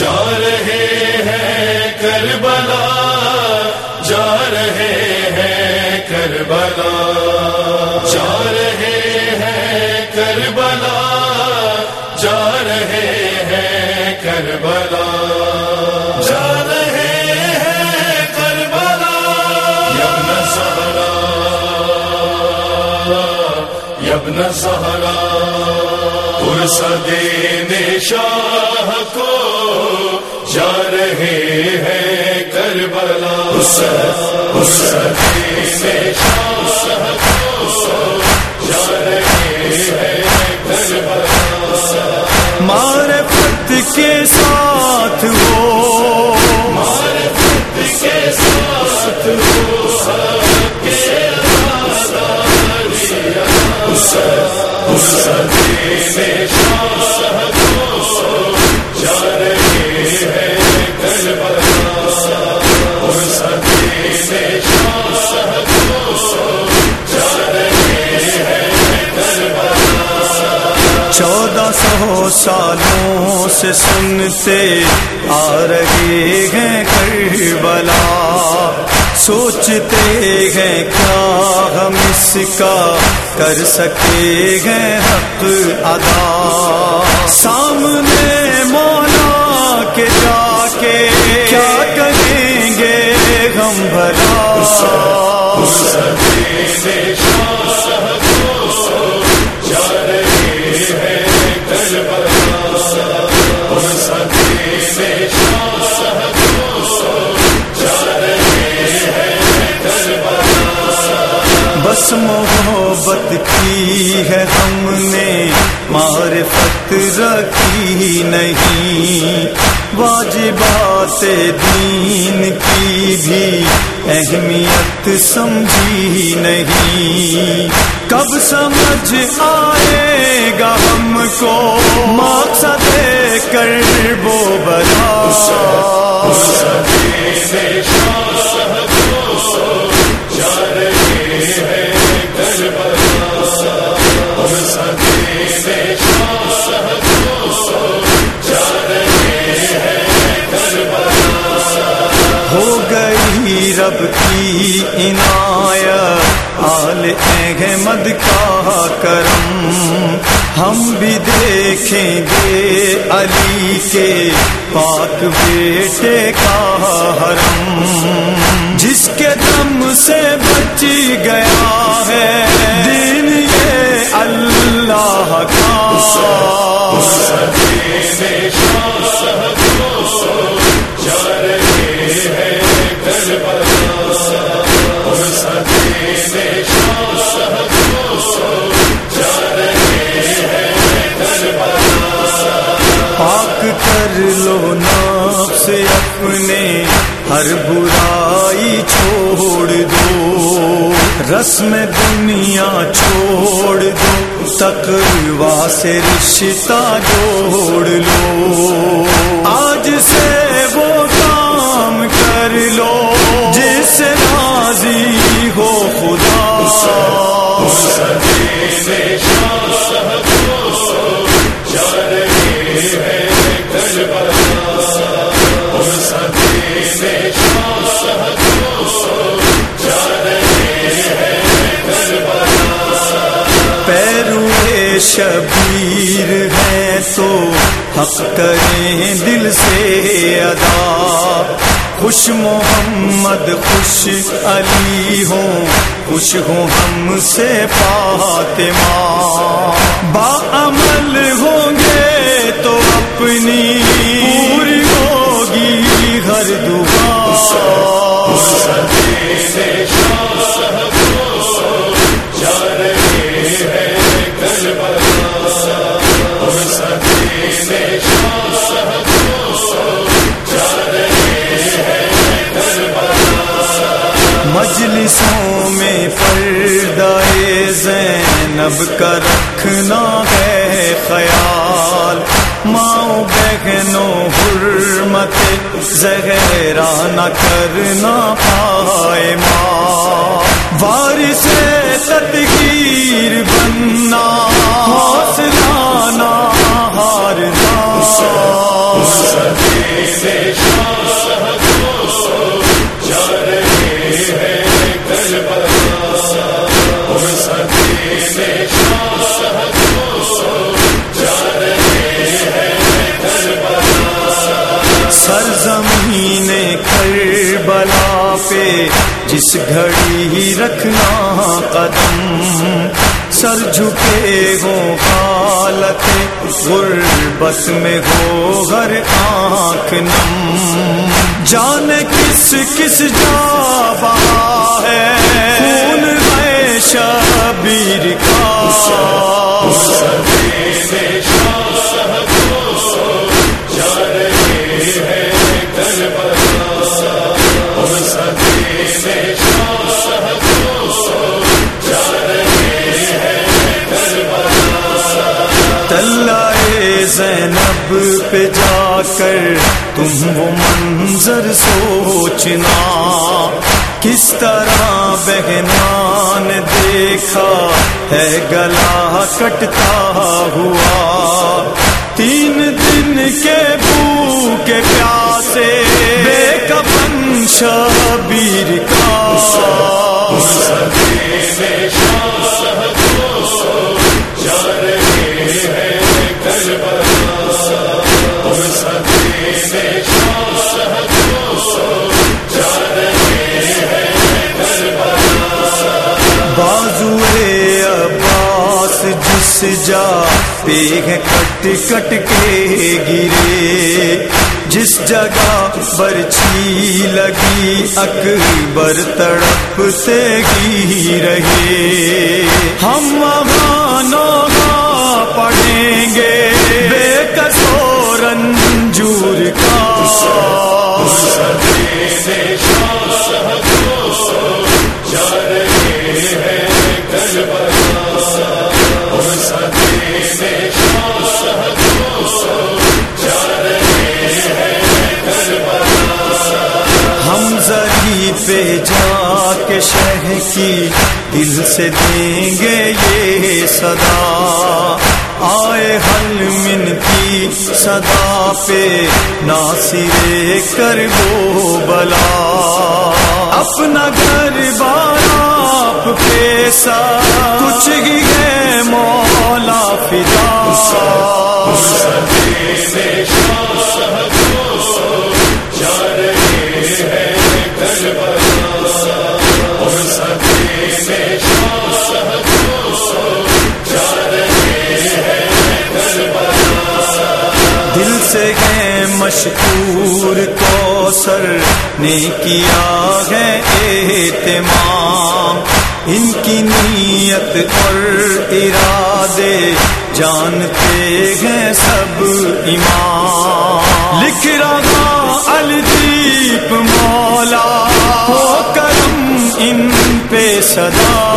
جا رہے ہیں کربلا، جا رہے ہیں کربلا۔ جا رہے ہیں کربلا، جا رہے ہیں کربلا۔ جا رہے ہیں کربلا، یبن سہرا۔ یبن سہرا۔ دینے شاہ کو جا رہے ہیں کربلا۔ دینے جا رہے ہیں کربلا مار کے ساتھ ہو مار پت کے ساتھ ہو سو سالوں سے سنتے آ رہے ہیں کربلا۔ سوچتے ہیں کیا ہم اس کا کر سکے ہیں حق ادا۔ ہی نہیں۔ واجبات دین کی بھی اہمیت سمجھی نہیں۔ کب سمجھ آئے گا ہم کو؟ مقصد کر وہ بلا۔ فرمایا آل احمد کا کرم۔ ہم بھی دیکھیں گے علی کے پاک بیٹے کا حرم۔ جس کے دم سے بچ گیا ہے کر لو ناپ سے اپنے، ہر برائی چھوڑ دو۔ رسم دنیا چھوڑ دو تقوا سے رشتہ جوڑ لو۔ شبیر ہے تو حق کریں دل سے ادا۔ خوش محمد، خوش علی ہوں، خوش ہوں ہم سے فاطمہ۔ با عمل ہوں گے تو اپنی پوری ہوگی ہر دعا۔ زینب کا رکھنا ہے خیال ماں بہنوں حرمت، زہرا نہ کرنا پائے ماں۔ وارث تدگیر بننا جس گھڑی ہی رکھنا قدم، سر جھکے ہو حالت غربت میں ہو ہر آنکھ نم۔ جان کس کس جا بہا ہے، خون ہے شبیر کا۔ منظر سوچنا، کس طرح بہنان دیکھا ہے، گلا کٹتا ہوا۔ تین دن کے بو کے پیاسے، بے کپن شبیر کا۔ جا پہ کٹ کٹ کے گرے۔ جس جگہ برچھی لگی، اکبر تڑپ سے گی رہے۔ ہم وہاں پڑے شہ کی دل سے دیں گے یہ صدا۔ آئے حل من کی صدا پہ ناصر کر وہ بلا۔ اپنا گھر بار آپ پیسہ کچھ ہی ہے مولا فدا۔ مشکور کو سر نے کیا ہے اہتمام؟ ان کی نیت اور ارادے جانتے ہیں سب امام۔ لکھ رہا الدیپ مولا، ہو کرم ان پہ صدا۔